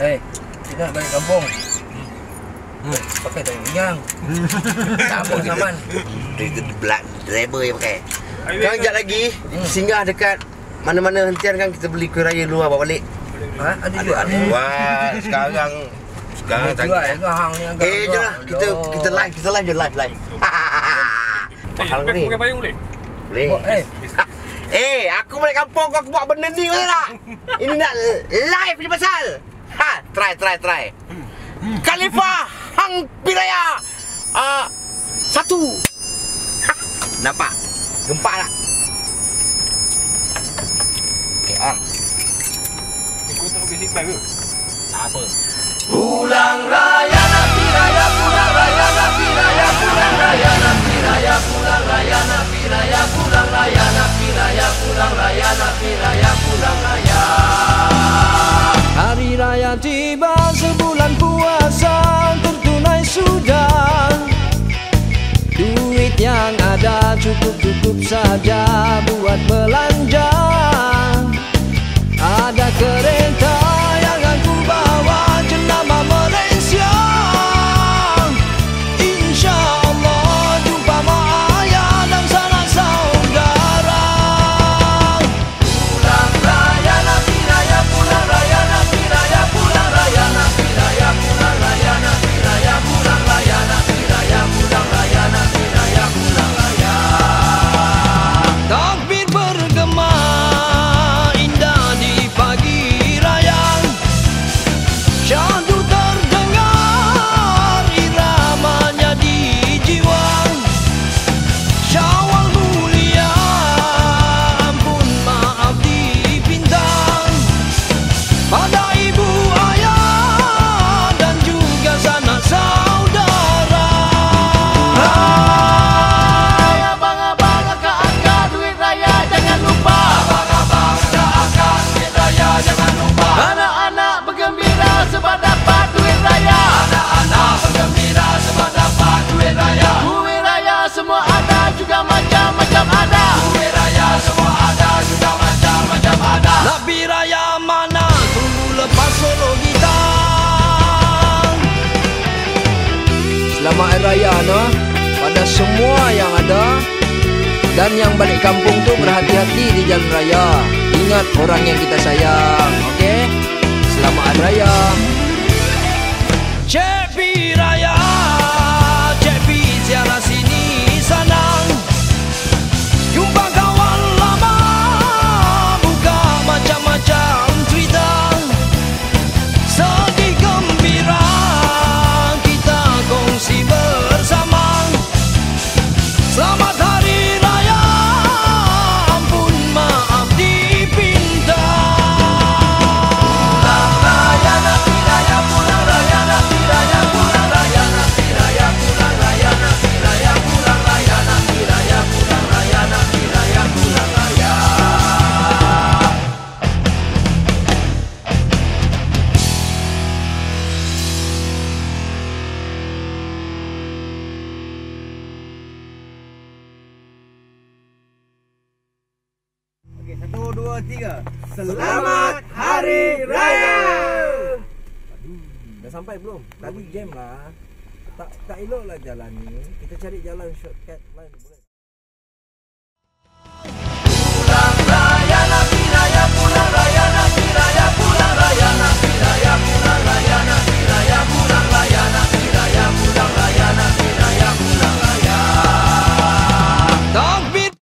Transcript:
Eh, kita nak balik kampung. Hmm. Pakai tak yang. Tak apa saman. Dia belak driver yang pakai. Kan sekejap lagi singgah dekat mana-mana hentian kan kita beli kuih raya luar bawa balik. Ha? Ada juga. Ada. Wah, sekarang sekarang agak. Eh, je lah. Kita kita live, kita live je live live. Mahal ni. Pakai payung boleh? Boleh. Eh, Eh, aku balik kampung kau aku buat benda ni betul tak? Ini nak live ni pasal. Ha, try try try. Khalifah Hang Piraya. Ah, satu. Ha, nampak? Gempak tak? Okay, on. Kau tak pakai seatbelt ke? Tak apa. Hari raya tiba sebulan puasa tertunai sudah. Duit yang ada cukup-cukup saja buat belanja. Ada kereta Raya no pada semua yang ada dan yang balik kampung tu berhati-hati di jalan raya. Ingat orang yang kita sayang, okey? Selamat Hari Raya. Cepi dua, tiga. Selamat Hari Raya. Dah sampai belum? Tadi jam lah. Tak tak elok lah jalan ni. Kita cari jalan shortcut lain.